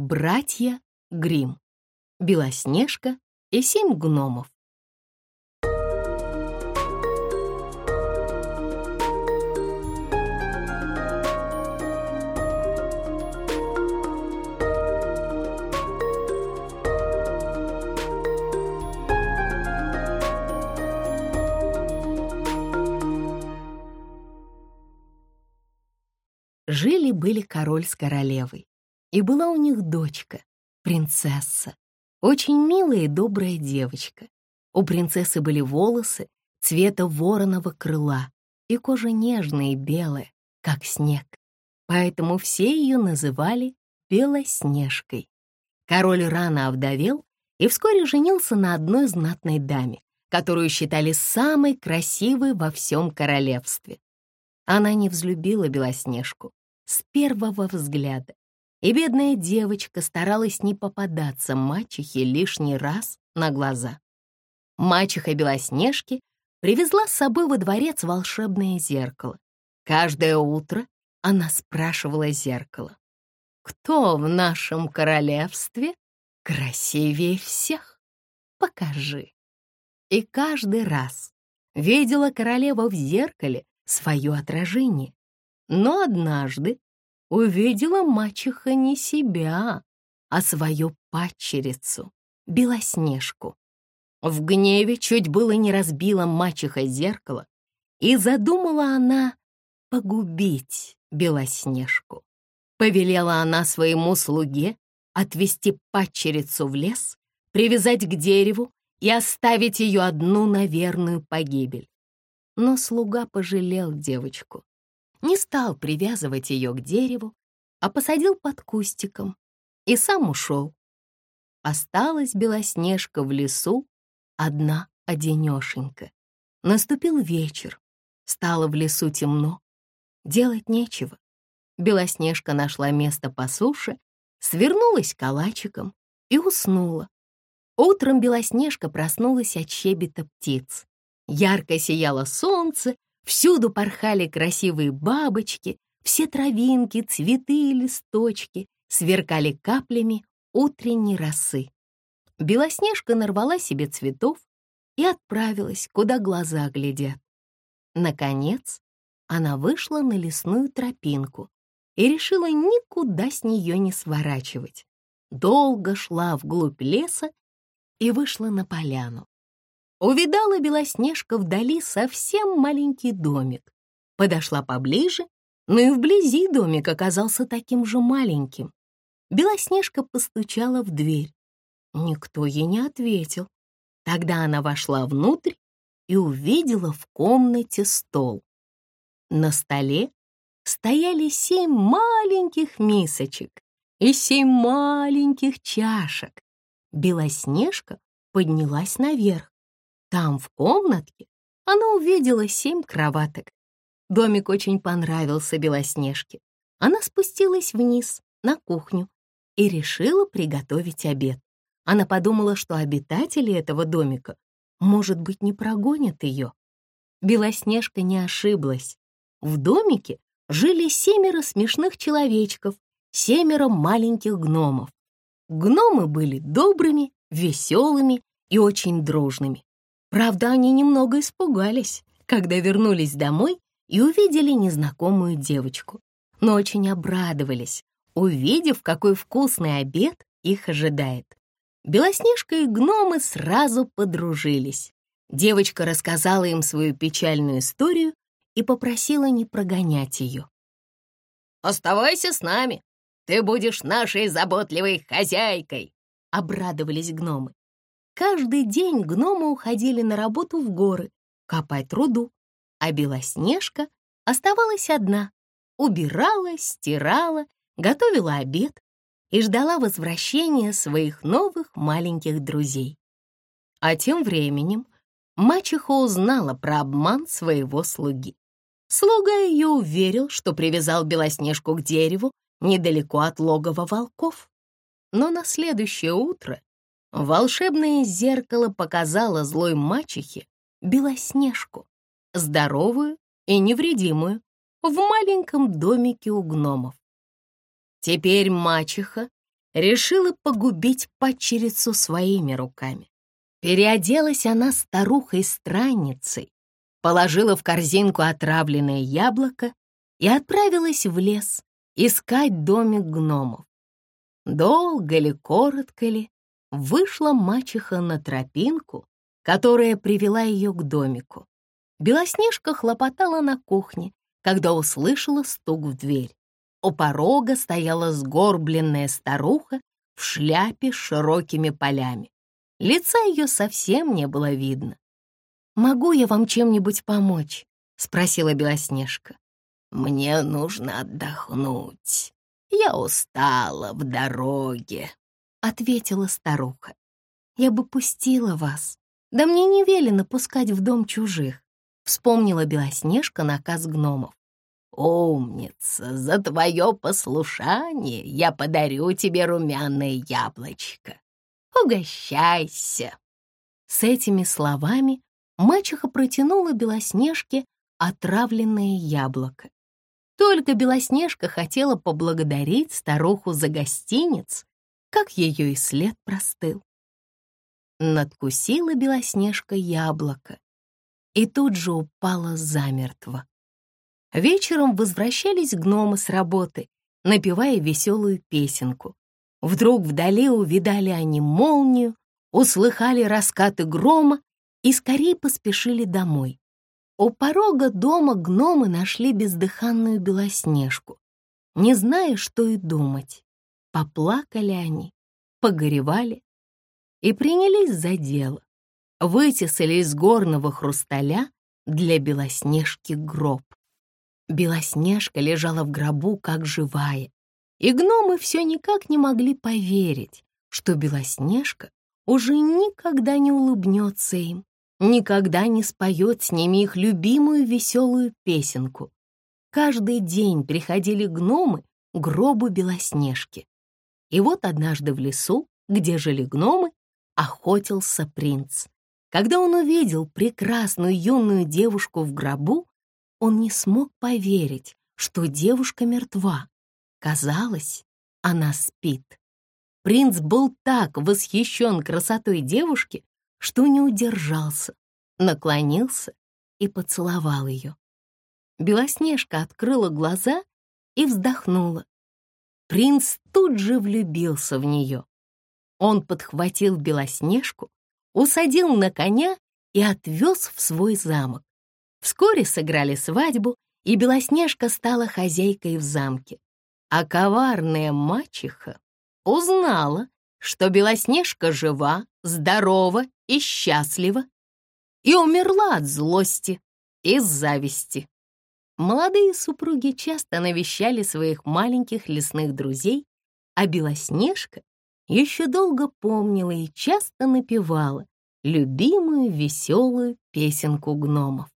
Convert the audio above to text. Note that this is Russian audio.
Братья Грим. Белоснежка и семь гномов. Жили-были король с королевой, и была у них дочка, принцесса, очень милая и добрая девочка. У принцессы были волосы цвета вороного крыла и кожа нежная и белая, как снег, поэтому все ее называли Белоснежкой. Король рано овдовел и вскоре женился на одной знатной даме, которую считали самой красивой во всем королевстве. Она не взлюбила Белоснежку, с первого взгляда. И бедная девочка старалась не попадаться мачехе лишний раз на глаза. Мачеха Белоснежки привезла с собой во дворец волшебное зеркало. Каждое утро она спрашивала зеркало, «Кто в нашем королевстве красивее всех? Покажи». И каждый раз видела королева в зеркале свое отражение. Но однажды увидела мачеха не себя, а свою падчерицу, Белоснежку. В гневе чуть было не разбила мачеха зеркало, и задумала она погубить Белоснежку. Повелела она своему слуге отвести падчерицу в лес, привязать к дереву и оставить ее одну на верную погибель. Но слуга пожалел девочку не стал привязывать ее к дереву, а посадил под кустиком и сам ушел. Осталась Белоснежка в лесу, одна одинешенька. Наступил вечер, стало в лесу темно, делать нечего. Белоснежка нашла место по суше, свернулась калачиком и уснула. Утром Белоснежка проснулась от щебета птиц. Ярко сияло солнце, Всюду порхали красивые бабочки, все травинки, цветы и листочки сверкали каплями утренней росы. Белоснежка нарвала себе цветов и отправилась, куда глаза глядят. Наконец, она вышла на лесную тропинку и решила никуда с нее не сворачивать. Долго шла вглубь леса и вышла на поляну. Увидала Белоснежка вдали совсем маленький домик. Подошла поближе, но и вблизи домик оказался таким же маленьким. Белоснежка постучала в дверь. Никто ей не ответил. Тогда она вошла внутрь и увидела в комнате стол. На столе стояли семь маленьких мисочек и семь маленьких чашек. Белоснежка поднялась наверх. Там, в комнатке, она увидела семь кроваток. Домик очень понравился Белоснежке. Она спустилась вниз, на кухню, и решила приготовить обед. Она подумала, что обитатели этого домика, может быть, не прогонят ее. Белоснежка не ошиблась. В домике жили семеро смешных человечков, семеро маленьких гномов. Гномы были добрыми, веселыми и очень дружными. Правда, они немного испугались, когда вернулись домой и увидели незнакомую девочку, но очень обрадовались, увидев, какой вкусный обед их ожидает. Белоснежка и гномы сразу подружились. Девочка рассказала им свою печальную историю и попросила не прогонять ее. «Оставайся с нами, ты будешь нашей заботливой хозяйкой», — обрадовались гномы. Каждый день гномы уходили на работу в горы, копать руду, а Белоснежка оставалась одна, убирала, стирала, готовила обед и ждала возвращения своих новых маленьких друзей. А тем временем мачеха узнала про обман своего слуги. Слуга ее уверил, что привязал Белоснежку к дереву недалеко от логова волков. Но на следующее утро Волшебное зеркало показало злой мачехе Белоснежку, здоровую и невредимую, в маленьком домике у гномов. Теперь мачеха решила погубить падчерицу своими руками. Переоделась она старухой-странницей, положила в корзинку отравленное яблоко и отправилась в лес искать домик гномов. Долго ли, коротко ли, вышла мачеха на тропинку, которая привела ее к домику. Белоснежка хлопотала на кухне, когда услышала стук в дверь. У порога стояла сгорбленная старуха в шляпе с широкими полями. Лица ее совсем не было видно. «Могу я вам чем-нибудь помочь?» — спросила Белоснежка. «Мне нужно отдохнуть. Я устала в дороге», — ответила старуха. «Я бы пустила вас. Да мне не велено пускать в дом чужих», — вспомнила Белоснежка наказ гномов. «Умница! За твое послушание я подарю тебе румяное яблочко. Угощайся!» С этими словами мачеха протянула Белоснежке отравленное яблоко. Только Белоснежка хотела поблагодарить старуху за гостиниц, как ее и след простыл. Надкусила Белоснежка яблоко и тут же упала замертво. Вечером возвращались гномы с работы, напевая веселую песенку. Вдруг вдали увидали они молнию, услыхали раскаты грома и скорее поспешили домой. У порога дома гномы нашли бездыханную Белоснежку, не зная, что и думать. Поплакали они, погоревали и принялись за дело. Вытесали из горного хрусталя для Белоснежки гроб. Белоснежка лежала в гробу, как живая, и гномы все никак не могли поверить, что Белоснежка уже никогда не улыбнется им, никогда не споет с ними их любимую веселую песенку. Каждый день приходили гномы к гробу Белоснежки. И вот однажды в лесу, где жили гномы, охотился принц. Когда он увидел прекрасную юную девушку в гробу, он не смог поверить, что девушка мертва. Казалось, она спит. Принц был так восхищен красотой девушки, что не удержался, наклонился и поцеловал ее. Белоснежка открыла глаза и вздохнула. Принц тут же влюбился в нее. Он подхватил Белоснежку, усадил на коня и отвез в свой замок. Вскоре сыграли свадьбу, и Белоснежка стала хозяйкой в замке. А коварная мачеха узнала, что Белоснежка жива, здорова и счастлива, и умерла от злости и зависти. Молодые супруги часто навещали своих маленьких лесных друзей, а Белоснежка еще долго помнила и часто напевала любимую веселую песенку гномов.